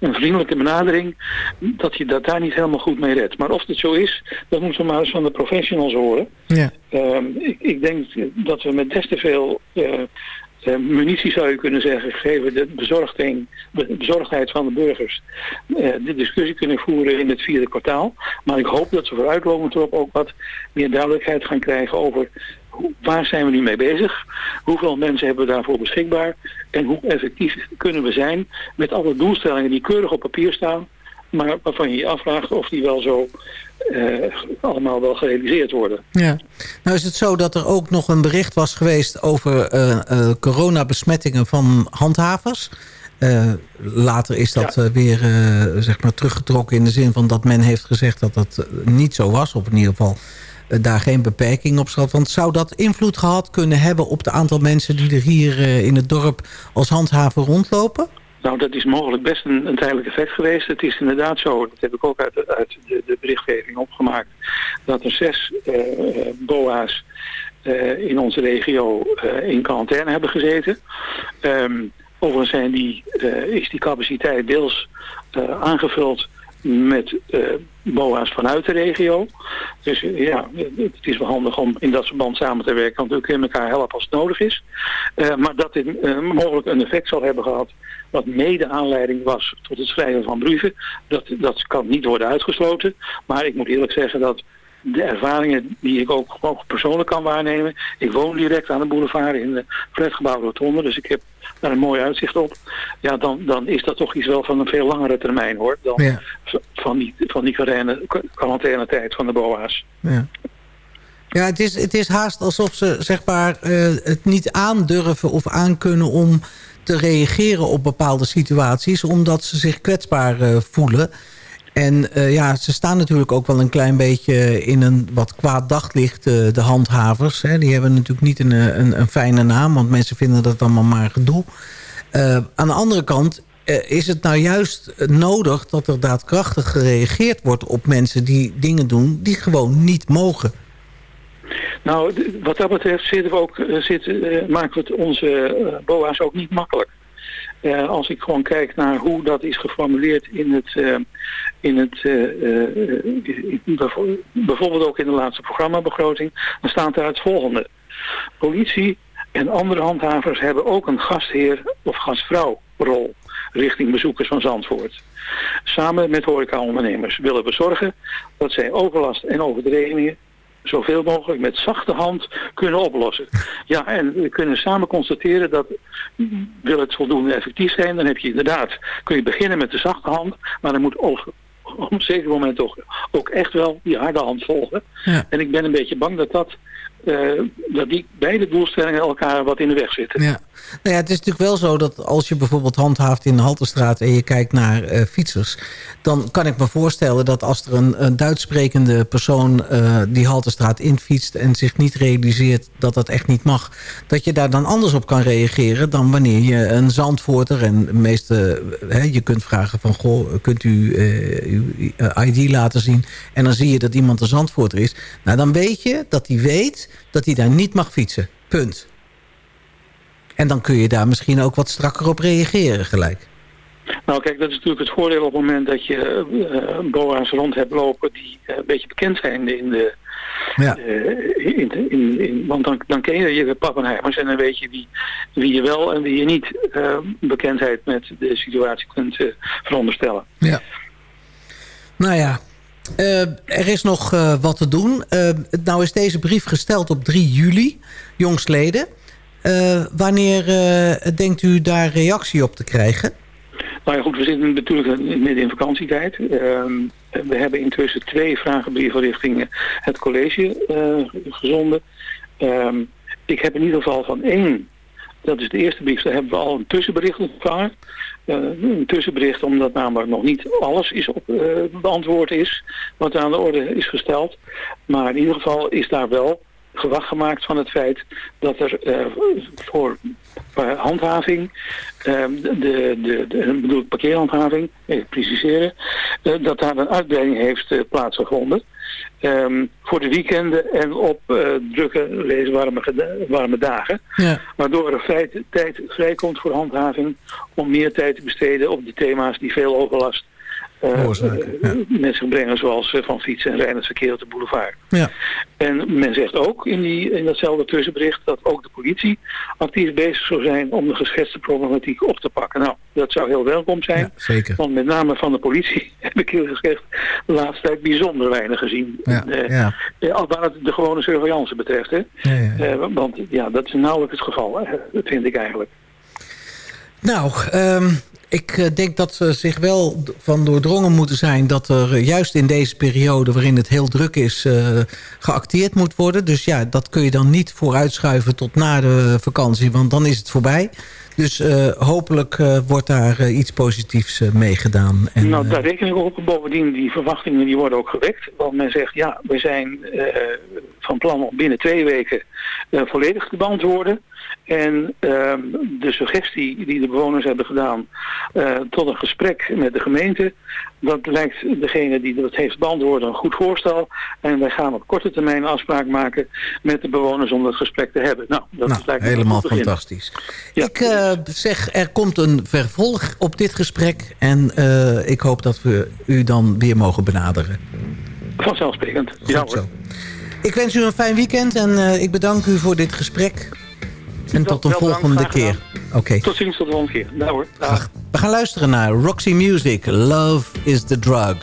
een vriendelijke benadering, dat je dat daar niet helemaal goed mee redt. Maar of het zo is, dat moeten we maar eens van de professionals horen. Ja. Ehm, ik, ik denk dat we met des te veel eh, eh, munitie zou je kunnen zeggen, gegeven de bezorgdheid van de burgers, eh, de discussie kunnen voeren in het vierde kwartaal. Maar ik hoop dat we vooruitlopend erop ook wat meer duidelijkheid gaan krijgen over waar zijn we nu mee bezig, hoeveel mensen hebben we daarvoor beschikbaar en hoe effectief kunnen we zijn met alle doelstellingen die keurig op papier staan, maar waarvan je je afvraagt of die wel zo eh, allemaal wel gerealiseerd worden. Ja. Nou is het zo dat er ook nog een bericht was geweest over eh, eh, coronabesmettingen van handhavers. Later is dat weer zeg maar teruggetrokken in de zin van dat men heeft gezegd dat dat niet zo was. Of in ieder geval daar geen beperking op zat. Want zou dat invloed gehad kunnen hebben op het aantal mensen die er hier in het dorp als handhaver rondlopen? Nou, dat is mogelijk best een, een tijdelijk effect geweest. Het is inderdaad zo, dat heb ik ook uit, uit de, de berichtgeving opgemaakt, dat er zes eh, BOA's eh, in onze regio eh, in quarantaine hebben gezeten. Ehm, overigens zijn die, is die capaciteit deels aangevuld met BOA's vanuit de regio. Dus eh, ja, het is wel handig om in dat verband samen te werken. Want we kunnen elkaar helpen als het nodig is. Eh, maar dat dit eh, mogelijk een effect zal hebben gehad... wat mede aanleiding was tot het schrijven van brieven... dat, dat kan niet worden uitgesloten. Maar ik moet eerlijk zeggen dat de ervaringen die ik ook, ook persoonlijk kan waarnemen... ik woon direct aan de boulevard in de flatgebouw Rotonde... dus ik heb daar een mooi uitzicht op. Ja, dan, dan is dat toch iets wel van een veel langere termijn hoor... dan Ja. van die, van die quarantaine- quarantainetijd van de BOA's. Ja. Ja, het is, het is haast alsof ze zeg maar, eh, het niet aandurven of aankunnen om te reageren op bepaalde situaties, omdat ze zich kwetsbaar eh, voelen. En eh, ja, ze staan natuurlijk ook wel een klein beetje in een wat kwaad daglicht, eh, de handhavers. Hè. Die hebben natuurlijk niet een, eh, een, een fijne naam, want mensen vinden dat allemaal maar gedoe. Aan de andere kant is het nou juist nodig dat er daadkrachtig gereageerd wordt op mensen die dingen doen die gewoon niet mogen. Nou, wat dat betreft zitten we ook, maken we het onze BOA's ook niet makkelijk. Eh, als ik gewoon kijk naar hoe dat is geformuleerd in het, eh, in het eh, bijvo- bijvoorbeeld ook in de laatste programmabegroting, dan staat daar het volgende. Politie en andere handhavers hebben ook een gastheer of gastvrouwrol richting bezoekers van Zandvoort. Samen met horecaondernemers willen we zorgen dat zij overlast en overdrijvingen zoveel mogelijk met zachte hand kunnen oplossen. Ja, en we kunnen samen constateren dat wil het voldoende effectief zijn, dan heb je inderdaad, kun je beginnen met de zachte hand, maar er moet op een zeker moment toch ook echt wel die harde hand volgen. Ja. En ik ben een beetje bang dat dat, eh, dat die beide doelstellingen elkaar wat in de weg zitten. Ja. Nou ja, het is natuurlijk wel zo dat als je bijvoorbeeld handhaaft in de Halterstraat... en je kijkt naar eh, fietsers... dan kan ik me voorstellen dat als er een, een Duits sprekende persoon... eh, die Halterstraat infietst en zich niet realiseert dat dat echt niet mag... dat je daar dan anders op kan reageren dan wanneer je een Zandvoorter... en meeste, eh, hè, je kunt vragen van... goh, kunt u uw ID laten zien... en dan zie je dat iemand een Zandvoorter is... nou, dan weet je dat hij weet dat hij daar niet mag fietsen. Punt. En dan kun je daar misschien ook wat strakker op reageren gelijk. Nou kijk, dat is natuurlijk het voordeel op het moment dat je eh, boa's rond hebt lopen die eh, een beetje bekend zijn in de... Ja. eh, in, in, in, want dan, dan ken je je pappenheimers en dan weet je wie, wie je wel en wie je niet bekendheid met de situatie kunt veronderstellen. Ja. Nou ja, er is nog wat te doen. Nou is deze brief gesteld op 3 juli, jongstleden. Eh, wanneer eh, denkt u daar reactie op te krijgen? Nou ja goed, we zitten natuurlijk midden in vakantietijd. Ehm, we hebben intussen twee vragenbrieven richting het college eh, gezonden. Ehm, ik heb in ieder geval van één, dat is de eerste brief, daar hebben we al een tussenbericht ontvangen. Eh, een tussenbericht omdat namelijk nog niet alles is op, beantwoord is wat aan de orde is gesteld. Maar in ieder geval is daar wel gewacht gemaakt van het feit dat er eh, voor eh, handhaving, eh, de, de, de, bedoel ik parkeerhandhaving, even preciseren, eh, dat daar een uitbreiding heeft plaatsgevonden. Ehm, voor de weekenden en op drukke, lezen warme, dagen. Ja. Waardoor er vrij, tijd vrijkomt voor handhaving om meer tijd te besteden op de thema's die veel overlast [LAUGHS] met zich brengen. Zoals eh, van fietsen en rijdend verkeer op de boulevard. Ja. En men zegt ook in, die, in datzelfde tussenbericht dat ook de politie actief bezig zou zijn om de geschetste problematiek op te pakken. Nou, dat zou heel welkom zijn. Ja, zeker. Want met name van de politie [LAUGHS] heb ik heel gezegd de laatste tijd bijzonder weinig gezien. Ja, Eh, ja. eh, waar het de gewone surveillance betreft. Hè? Eh, want ja, dat is nauwelijks het geval, vind ik eigenlijk. Nou, ehm, ik eh, denk dat ze zich wel van doordrongen moeten zijn... dat er eh, juist in deze periode waarin het heel druk is... eh, geacteerd moet worden. Dus ja, dat kun je dan niet vooruitschuiven tot na de vakantie... want dan is het voorbij. Dus hopelijk wordt daar iets positiefs mee gedaan. En, nou, daar reken ik op. Bovendien, die verwachtingen die worden ook gewekt. Want men zegt, ja, we zijn van plan om binnen twee weken volledig te beantwoorden. En ehm, de suggestie die de bewoners hebben gedaan eh, tot een gesprek met de gemeente, dat lijkt degene die dat heeft beantwoord een goed voorstel. En wij gaan op korte termijn een afspraak maken met de bewoners om dat gesprek te hebben. Nou, dat nou, lijkt me helemaal fantastisch. Ja. Ik eh, zeg, er komt een vervolg op dit gesprek. En eh, ik hoop dat we u dan weer mogen benaderen. Vanzelfsprekend. ja, Goed hoor. zo. Ik wens u een fijn weekend en ik bedank u voor dit gesprek. En tot bedankt, volgende keer. Oké. Tot ziens, tot de volgende keer. Nou hoor. Dag. We gaan luisteren naar Roxy Music. Love is the drug.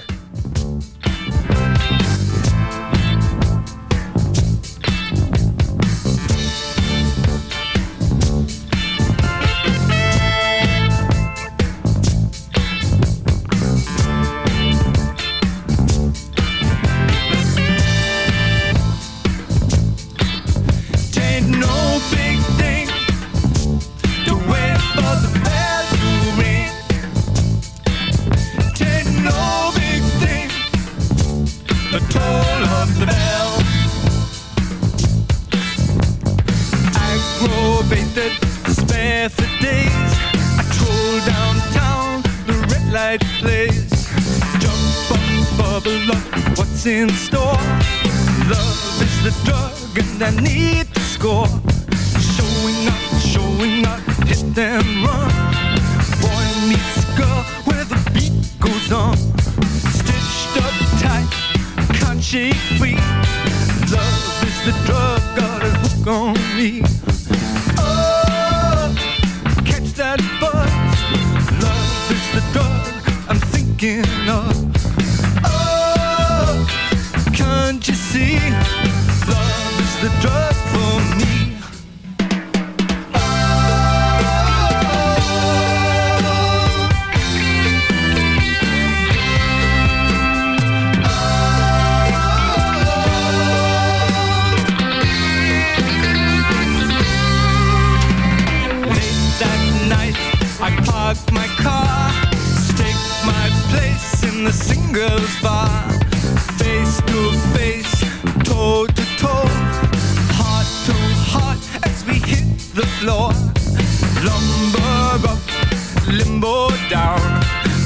limbo down.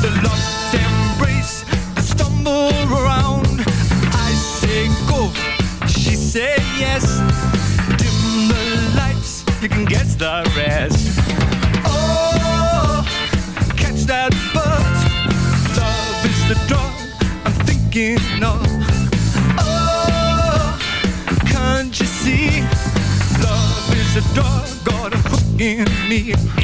The lost embrace, I stumble around. I say go, she say yes. Dim the lights, you can guess the rest. Oh, catch that buzz Love is the drug I'm thinking of. Oh, can't you see? Love is a drug, got a hook in me.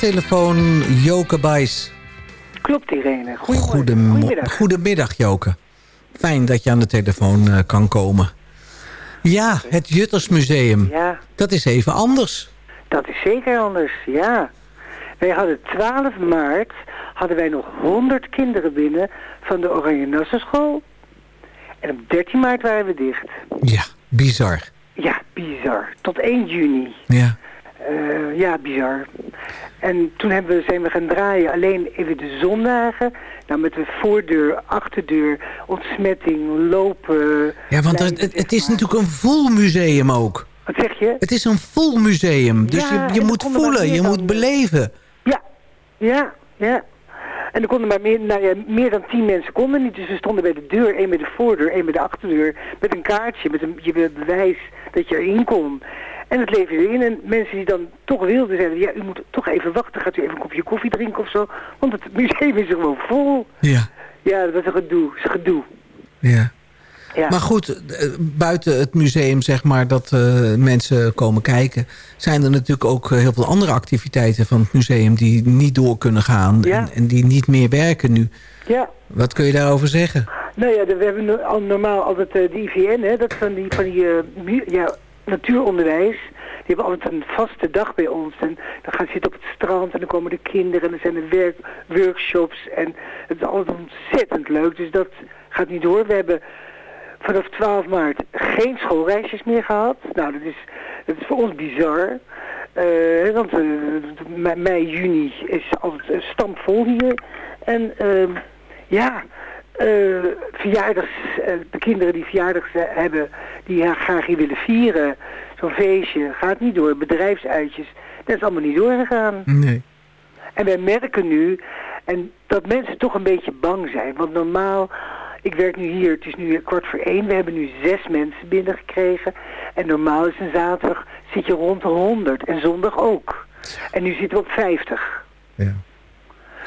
Telefoon Joke Bijs. Klopt, Irene. Goedemiddag. Goedemiddag. Goedemiddag, Joke. Fijn dat je aan de telefoon eh, kan komen. Ja, het Juttersmuseum. Ja, Dat is even anders. dat is zeker anders, ja. Wij hadden 12 maart, hadden wij nog 100 kinderen binnen van de Oranje Nassenschool. En op 13 maart waren we dicht. Ja, bizar. Ja, bizar. Tot 1 juni. Ja. Eh, ja, bizar. En toen hebben we, zijn we gaan draaien alleen even de zondagen. Nou, met de voordeur, achterdeur, ontsmetting, lopen. Ja, want het, het, het is natuurlijk een vol museum ook. Wat zeg je? Het is een vol museum. Dus Ja, je, je moet voelen, je dan- moet beleven. Ja, ja, ja. En er konden maar meer, nou ja, meer dan tien mensen konden niet. Dus we stonden bij de deur, één bij de voordeur, één bij de achterdeur. Met een kaartje, met een je bewijs dat je erin kon. En het leverde in. En mensen die dan toch wilden, zeiden... Ja, u moet toch even wachten. Gaat u even een kopje koffie drinken of zo? Want het museum is er gewoon vol. Ja. Ja, dat was een gedoe. Dat is een gedoe. Ja. Ja. Maar goed, eh, buiten het museum, zeg maar, dat eh, mensen komen kijken... zijn er natuurlijk ook eh, heel veel andere activiteiten van het museum... die niet door kunnen gaan Ja. en, en die niet meer werken nu. Ja. Wat kun je daarover zeggen? Nou ja, we hebben no- al normaal altijd de IVN, hè, dat van die, van die ja, natuuronderwijs. Die hebben altijd een vaste dag bij ons. En dan gaan ze zitten op het strand en dan komen de kinderen en er zijn er werk, workshops. En het is altijd ontzettend leuk, dus dat gaat niet door. We hebben vanaf 12 maart geen schoolreisjes meer gehad. Nou, dat is, dat is voor ons bizar. Eh, want eh, me- mei, juni is altijd stampvol hier. En ehm, ja, eh, verjaardags, eh, de kinderen die verjaardags eh, hebben, die graag hier willen vieren. Zo'n feestje gaat niet door. Bedrijfsuitjes, dat is allemaal niet doorgegaan. Nee. En wij merken nu en dat mensen toch een beetje bang zijn. Want normaal, ik werk nu hier, het is nu kwart voor één. We hebben nu zes mensen binnengekregen. En normaal is een zaterdag zit je rond de 100 en zondag ook. En nu zitten we op 50. Ja.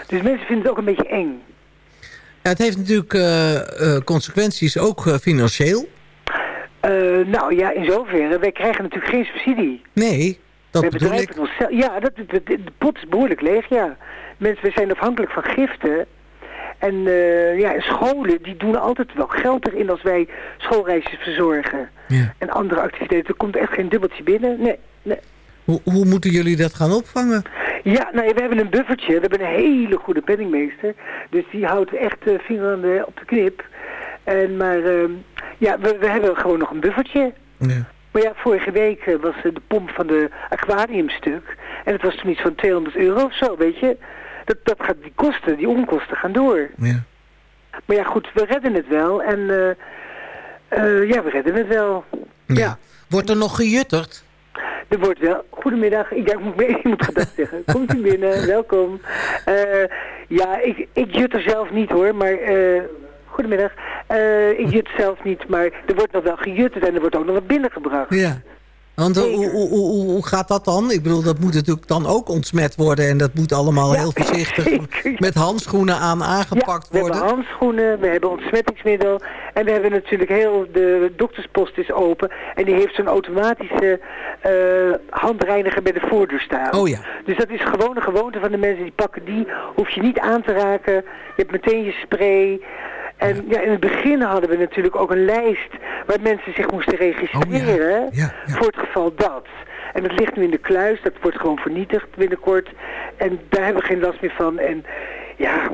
Dus mensen vinden het ook een beetje eng. Ja, het heeft natuurlijk eh, eh, consequenties, ook eh, financieel. Nou ja, in zoverre, wij krijgen natuurlijk geen subsidie. Nee, dat wij bedoel bedrijven ik. onszelf. Ja, dat, de, de, de pot is behoorlijk leeg, ja. Mensen, we zijn afhankelijk van giften. En eh, ja, en scholen, die doen altijd wel geld erin als wij schoolreisjes verzorgen. Ja. En andere activiteiten. Er komt echt geen dubbeltje binnen. Nee, nee. Hoe, hoe moeten jullie dat gaan opvangen? Ja, nou ja, we hebben een buffertje. We hebben een hele goede penningmeester. Dus die houdt echt uh, vinger aan de, op de knip. En, maar ehm, ja, we, we hebben gewoon nog een buffertje. Ja. Maar ja, vorige week eh, was eh, de pomp van de aquarium stuk. En het was toen iets van 200 euro of zo, weet je. Dat, dat gaat, die kosten, die onkosten gaan door. Ja. Maar ja, goed, we redden het wel. En eh, ja, we redden het wel. Ja. Wordt er nog gejutterd? Er wordt wel. Goedemiddag. Ik denk, ik moet, ik moet gedag [LAUGHS] zeggen. Komt u binnen, welkom. Eh, ja, ik, ik jut er zelf niet hoor, maar... eh, goedemiddag. Eh, ik jut zelf niet, maar er wordt nog wel gejutterd en er wordt ook nog wat binnengebracht. Ja. Want hoe, hoe, hoe, hoe- hoe gaat dat dan? Ik bedoel, dat moet natuurlijk dan ook ontsmet worden... en dat moet allemaal heel voorzichtig [LAUGHS] met handschoenen aan aangepakt We worden. hebben handschoenen, we hebben ontsmettingsmiddel. En we hebben natuurlijk heel... De dokterspost is open. En die heeft zo'n automatische eh, handreiniger bij de voordeur staan. Oh ja. Dus dat is gewoon een gewoonte van de mensen. Die pakken die, hoef je niet aan te raken. Je hebt meteen je spray. En ja. in het begin hadden we natuurlijk ook een lijst... waar mensen zich moesten registreren. Voor het geval dat. En dat ligt nu in de kluis. Dat wordt gewoon vernietigd binnenkort. En daar hebben we geen last meer van. En ja,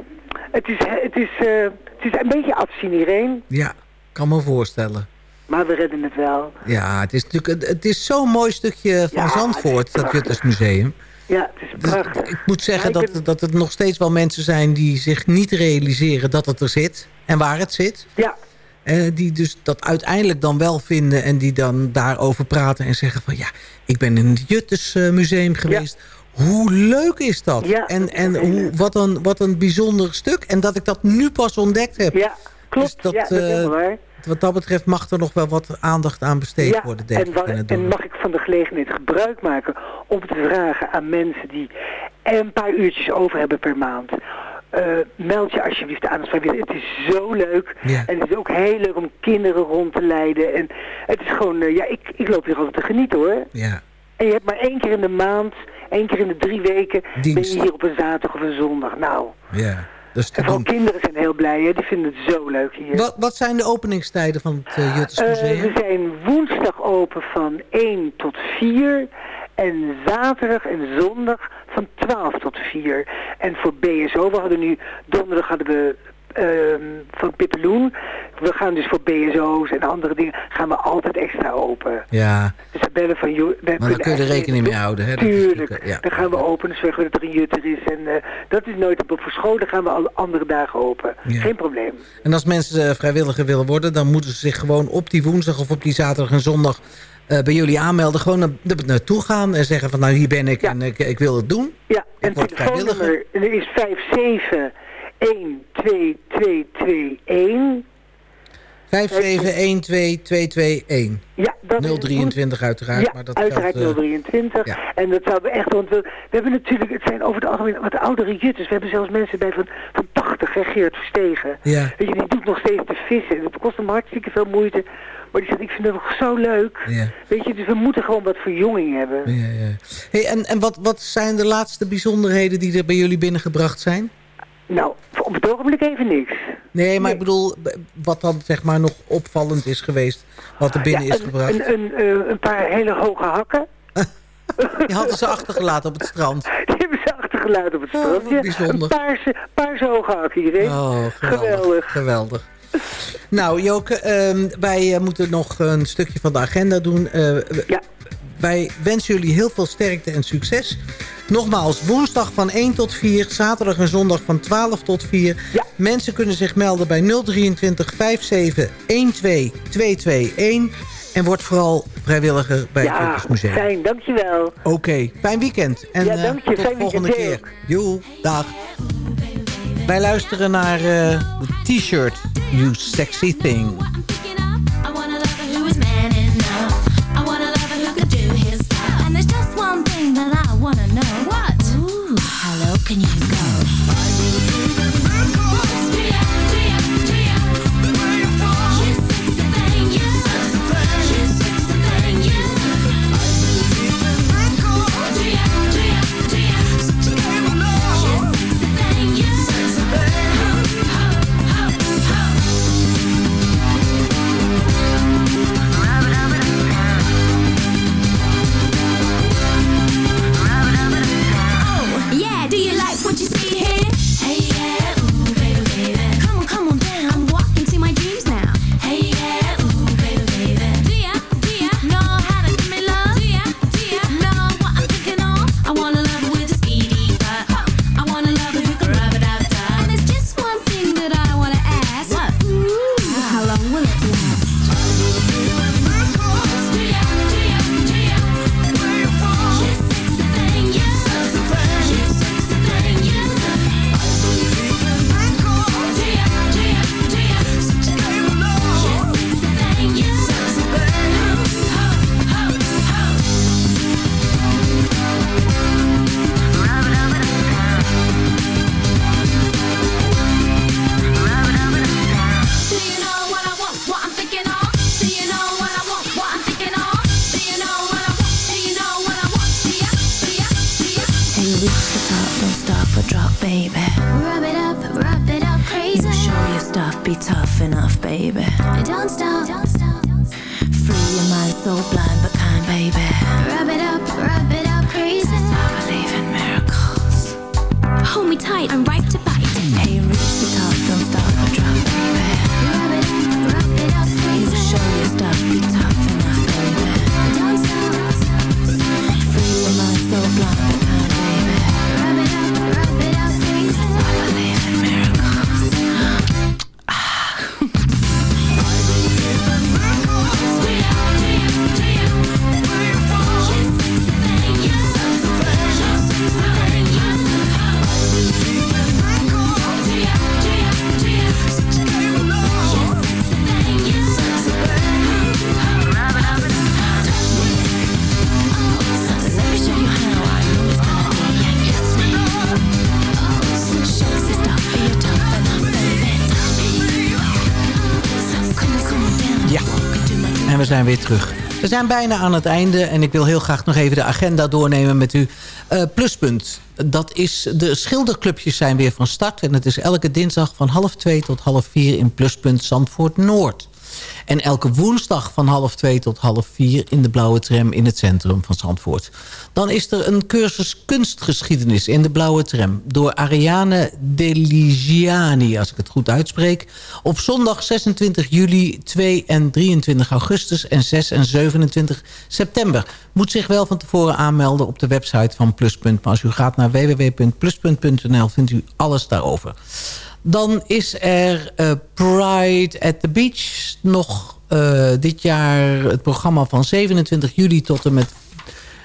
het is, het is, eh, het is een beetje afzien hierheen. Ja, kan me voorstellen. Maar we redden het wel. Ja, het is natuurlijk het is zo'n mooi stukje van Zandvoort, dat Juttersmuseum. Ja, het is prachtig. Ik moet zeggen ik dat, dat er nog steeds wel mensen zijn die zich niet realiseren dat het er zit. En waar het zit. Ja. Eh, die dus dat uiteindelijk dan wel vinden en die dan daarover praten en zeggen van ja, ik ben in het Juttersmuseum geweest. Hoe leuk is dat? en en hoe, wat, een, wat een bijzonder stuk. En dat ik dat nu pas ontdekt heb. Ja, klopt. Dus dat, ja, dat is eh, waar. Wat dat betreft mag er nog wel wat aandacht aan besteed Ja, worden, denk en, en mag ik van de gelegenheid gebruik maken om te vragen aan mensen die een paar uurtjes over hebben per maand. Eh, meld je alsjeblieft aan als. Het is zo leuk. Ja. En het is ook heel leuk om kinderen rond te leiden. En het is gewoon, eh, ja, ik, ik loop hier altijd te genieten hoor. Ja. En je hebt maar één keer in de maand, één keer in de drie weken, ben je hier op een zaterdag of een zondag. Nou, Ja, dus en vooral kinderen zijn heel blij, hè? die vinden het zo leuk hier. Wat, wat zijn de openingstijden van het uh, Eh, Juttersmuseum? we zijn woensdag open van 1 tot 4 en zaterdag en zondag van 12 tot 4. En voor BSO, we hadden nu, donderdag hadden we ehm, van Pippeloen. We gaan dus voor BSO's en andere dingen, gaan we altijd extra open. ja, Dus we bellen van... we maar dan kun je er rekening mee houden. Hè? Is Tuurlijk, ja. dan gaan we open, dus zorgen we dat er een jutter is. En eh, dat is nooit op voor school, dan gaan we alle andere dagen open. Ja. Geen probleem. En als mensen eh, vrijwilliger willen worden... dan moeten ze zich gewoon op die woensdag of op die zaterdag en zondag... eh, bij jullie aanmelden. Gewoon naar, naar- naartoe gaan en zeggen van... nou, hier ben ik en ik, ik wil het doen. Ja, en het telefoonnummer is 5712221. 5712221. Ja, dat is 023 uiteraard. Ja, maar dat uiteraard geldt, eh, 023. ja. En dat zouden we echt, want we, we hebben natuurlijk, het zijn over het algemeen wat oudere jutters. We hebben zelfs mensen bij van, van 80, hè, Geert Verstegen. Ja. Weet je, die doet nog steeds de vissen. En dat kost hem hartstikke veel moeite. Maar die zegt, ik vind het nog zo leuk. Ja. Weet je, dus we moeten gewoon wat verjonging hebben. Ja, ja. Hey, en en wat, wat zijn de laatste bijzonderheden die er bij jullie binnengebracht zijn? Nou, op het ogenblik even niks. Nee, maar ik bedoel, wat dan zeg maar nog opvallend is geweest, wat er binnen Ja, is gebracht. Een, een, eh, een paar hele hoge hakken. [LAUGHS] Die hadden ze achtergelaten op het strand. [LAUGHS] Die hebben ze achtergelaten op het strand. ja. bijzonder. Een paarse, paarse hoge hakken hierheen. Oh, geweldig. Geweldig. geweldig. Nou, Joke, ehm, wij eh, moeten nog een stukje van de agenda doen. W- Wij wensen jullie heel veel sterkte en succes. Nogmaals, woensdag van 1 tot 4, zaterdag en zondag van 12 tot 4. Mensen kunnen zich melden bij 023 57 12 221. En word vooral vrijwilliger bij het Ja, Juttersmuseum. fijn, dankjewel. Oké, fijn weekend. En Ja, eh, dank je. tot Fijn volgende weekend keer. Joe, dag. Wij luisteren naar eh, de t-shirt You Sexy Thing. I want zijn bijna aan het einde en ik wil heel graag nog even de agenda doornemen met u. Eh, pluspunt, dat is de schilderclubjes zijn weer van start... en het is elke dinsdag van half twee tot half vier in Pluspunt Zandvoort Noord. En elke woensdag van half twee tot half vier in de Blauwe Tram in het centrum van Zandvoort. Dan is er een cursus kunstgeschiedenis in de Blauwe Tram... door Ariane Deligiani, als ik het goed uitspreek... op zondag 26 juli, 2 en 23 augustus en 6 en 27 september. Moet zich wel van tevoren aanmelden op de website van Pluspunt. Maar als u gaat naar www.pluspunt.nl vindt u alles daarover. Dan is er eh, Pride at the Beach. Nog eh, dit jaar het programma van 27 juli tot en met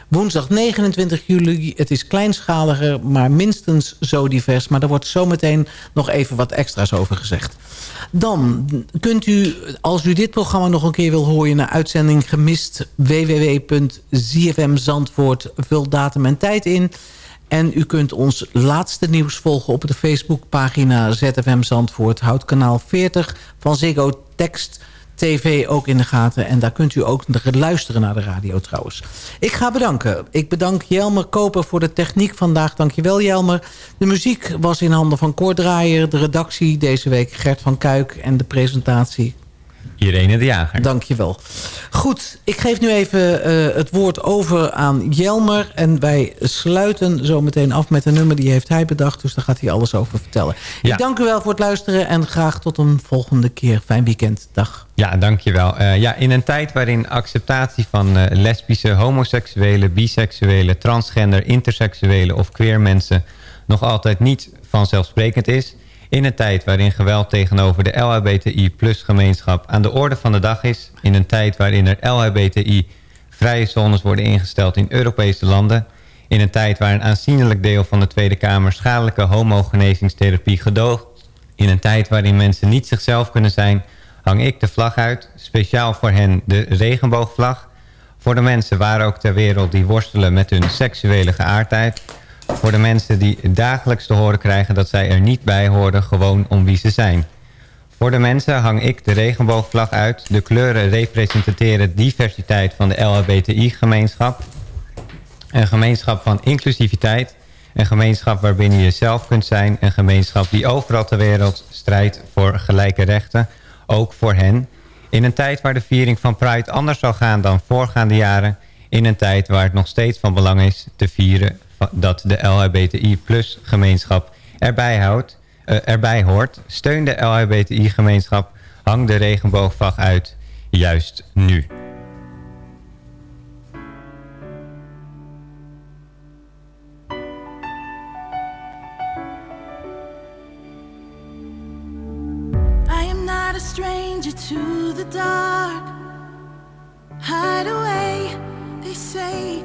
woensdag 29 juli. Het is kleinschaliger, maar minstens zo divers. Maar daar wordt zometeen nog even wat extra's over gezegd. Dan kunt u, als u dit programma nog een keer wil horen... naar uitzending gemist www.zfmzandvoort. Vul datum en tijd in... En u kunt ons laatste nieuws volgen op de Facebookpagina ZFM Zandvoort. Houd kanaal 40 van Ziggo Text TV ook in de gaten. En daar kunt u ook luisteren naar de radio trouwens. Ik ga bedanken. Ik bedank Jelmer Koper voor de techniek vandaag. Dankjewel Jelmer. De muziek was in handen van Cor Draaier. De redactie deze week Gert van Kuik. En de presentatie Irene de Jager. Dankjewel. Goed, ik geef nu even eh, het woord over aan Jelmer. En wij sluiten zo meteen af met een nummer die heeft hij bedacht. Dus daar gaat hij alles over vertellen. Ja. Ik dank u wel voor het luisteren en graag tot een volgende keer. Fijn weekend. Dag. Ja, dankjewel. Uh, ja, in een tijd waarin acceptatie van uh, lesbische, homoseksuele, biseksuele, transgender, interseksuele of queer mensen nog altijd niet vanzelfsprekend is... In een tijd waarin geweld tegenover de LHBTI-plus-gemeenschap aan de orde van de dag is. In een tijd waarin er LHBTI-vrije zones worden ingesteld in Europese landen. In een tijd waar een aanzienlijk deel van de Tweede Kamer schadelijke homogenezingstherapie gedoogt. In een tijd waarin mensen niet zichzelf kunnen zijn, hang ik de vlag uit. Speciaal voor hen de regenboogvlag. Voor de mensen waar ook ter wereld die worstelen met hun seksuele geaardheid voor de mensen die dagelijks te horen krijgen dat zij er niet bij horen gewoon om wie ze zijn. Voor de mensen hang ik de regenboogvlag uit. De kleuren representeren diversiteit van de LHBTI-gemeenschap. Een gemeenschap van inclusiviteit. Een gemeenschap waarbinnen je zelf kunt zijn. Een gemeenschap die overal ter wereld strijdt voor gelijke rechten. Ook voor hen. In een tijd waar de viering van Pride anders zal gaan dan voorgaande jaren. In een tijd waar het nog steeds van belang is te vieren dat de LHBTI-plus gemeenschap erbij, uh, erbij hoort. Steun de LHBTI-gemeenschap. Hang de regenboogvlag uit. Juist nu. I am not a stranger to the dark. Hide away, they say,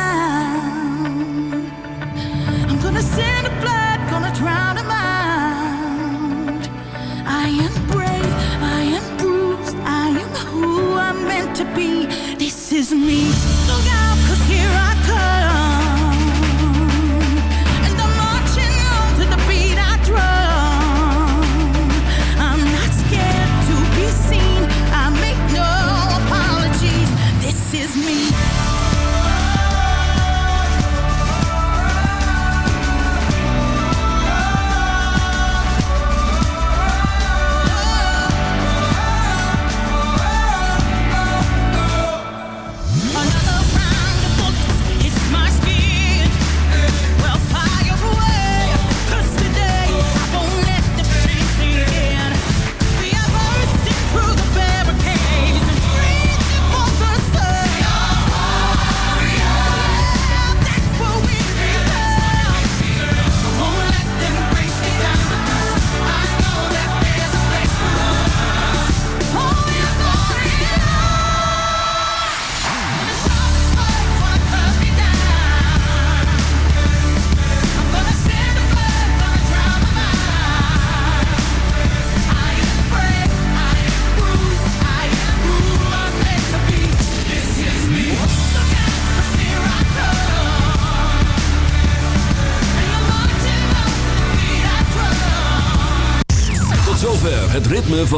me.